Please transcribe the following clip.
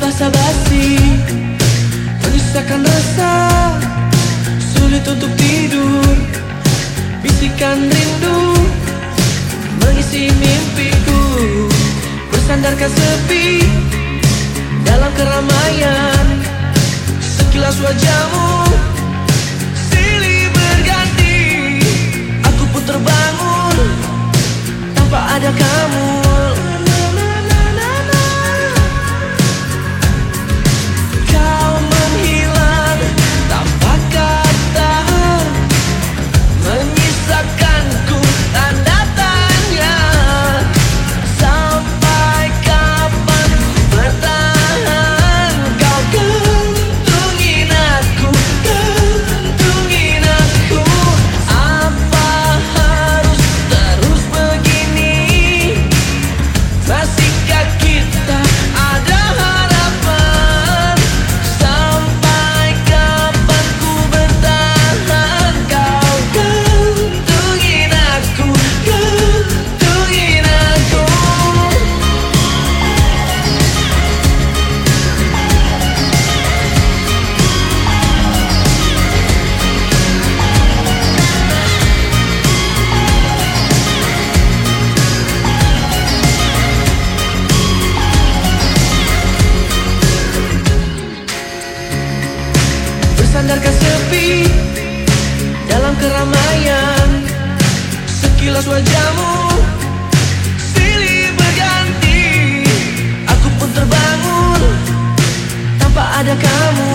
basa-basi. Menyisakan rasa Sulit untuk tidur. Bisikan rindu Mengisi mimpiku. Bersandarkan sepi Dalam keramaian. Sekilas wajahmu Silih berganti. Aku pun terbangun Tanpa ada kamu keramaian. Sekilas wajahmu Silih berganti. Aku pun terbangun Tanpa ada kamu.